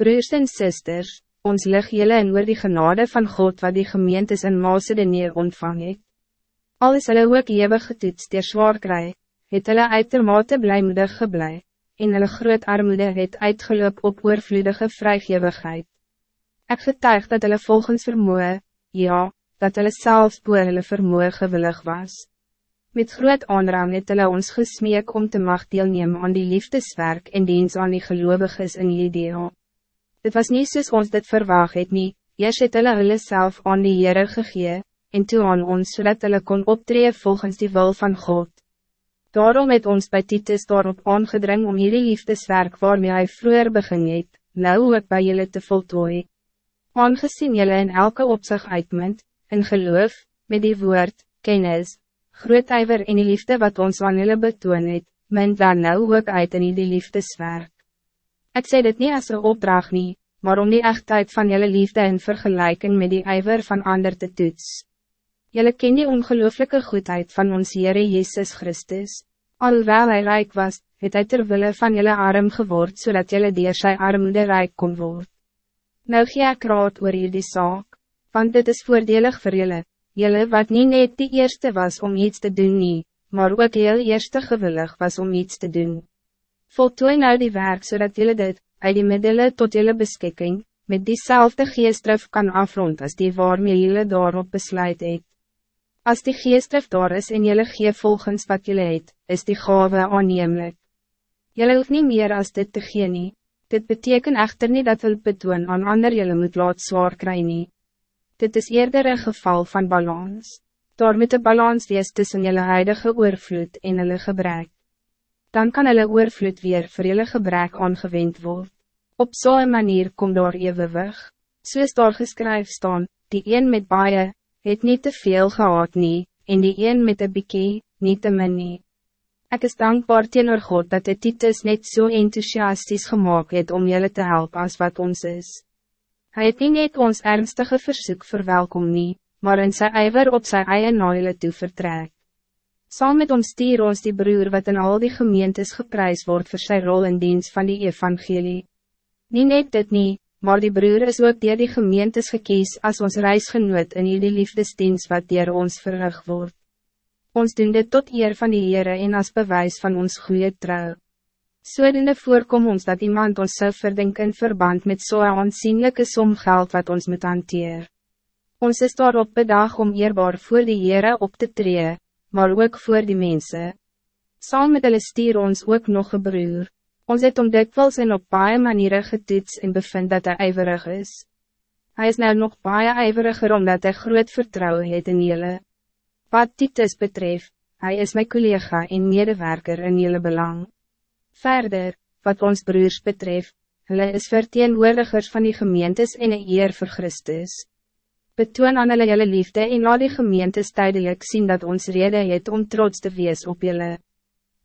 Broers en sisters, ons lig jylle en oor die genade van God wat die gemeentes in Macedonië ontvang het. Al is hulle ook ewig getoets dier zwaar kry, het hulle uitermate blijmoedig geblei, en hulle groot armoede het uitgeloop op oorvloedige vrygewigheid. Ik getuig dat hulle volgens vermoe, ja, dat hulle selfs boor hulle vermoe gewillig was. Met groot aanrang het hulle ons gesmeek om te mag deelnemen aan die liefdeswerk en diens aan die geloviges in Judea. Dit was niet soos ons dit verwaag het nie, eers het hulle hulle self aan die Heere gegee, en toe aan ons zodat hulle kon optreden volgens die wil van God. Daarom het ons bij Titus daarop aangedring om hierdie liefdeswerk waarmee hij vroeger begin het, nou ook bij jullie te voltooi. Aangezien jullie in elke opzicht uitmunt, in geloof, met die woord, kennis, groot ijver in die liefde wat ons aan julle betoon het, men dan nou ook uit in die liefdeswerk. Ik zei dit niet als een opdracht niet, maar om die echtheid van jullie liefde in vergelijking met die ijver van ander te toets. Jullie ken die ongelooflijke goedheid van ons Heere Jezus Christus. Alhoewel hij rijk was, het hij terwille van jullie arm geword, zodat jullie dier sy armoede rijk kon worden. Nou gee ek raad oor die saak, want dit is voordelig voor jullie, Jelle wat niet net die eerste was om iets te doen nie, maar ook heel eerste gewillig was om iets te doen. Voltooi nou die werk zodat jullie dit, uit die middelen tot jullie beschikking, met diezelfde geestdrif kan afrond als die waarmee jullie daarop besluit het. Als die geestdrif daar is en jullie gee volgens wat jullie het, is die gave aannemelijk. Jullie hoeft niet meer als dit te gee nie. Dit betekent echter niet dat hulp betoon aan ander jullie moet laat zwaar kry nie dit is eerder een geval van balans. Daar moet een balans wees tussen jullie huidige oorvloed en hulle gebrek. Dan kan hulle oorvloed weer voor jullie gebrek aangewend worden. Op zo'n manier komt daar evenwig. Soos daar geskryf staan, die een met baie, het niet te veel gehad nie, en die een met een bietjie, niet te min nie. Ek is dankbaar teenoor God dat de Titus net zo so enthousiastisch gemaakt het om jullie te helpen als wat ons is. Hij het niet net ons ernstige verzoek verwelkom nie, maar in sy ijver op sy eie naile toe vertrek. Saam met ons stier ons die broer wat in al die gemeentes geprijs wordt voor zijn rol in dienst van die evangelie. Niet net dit nie, maar die broer is ook dier die gemeentes gekies als ons reisgenoot in die liefdesdienst wat dier ons verrig wordt. Ons doen dit tot eer van die Heere en als bewijs van ons goede trouw. Soedende voorkom ons dat iemand ons zou verdenken in verband met zo'n so aanzienlijke som geld wat ons moet hanteer. Ons is daarop bedag om eerbaar voor die Heere op te treden, maar ook voor die mensen. Saam met hulle stier ons ook nog een broer. Ons het om dikwijls en op baie maniere getoets en bevind dat hij ijverig is. Hij is nou nog baie ijveriger omdat hij groot vertrouwen het in jullie. Wat Titus betreft, hij is mijn collega en medewerker in jullie belang. Verder, wat ons broers betreft, hulle is verteenwoordigers van die gemeentes en een eer voor Christus. Betoon aan hulle julle liefde en laat die gemeentes tijdelijk zien dat ons reden het om trots te wees op julle.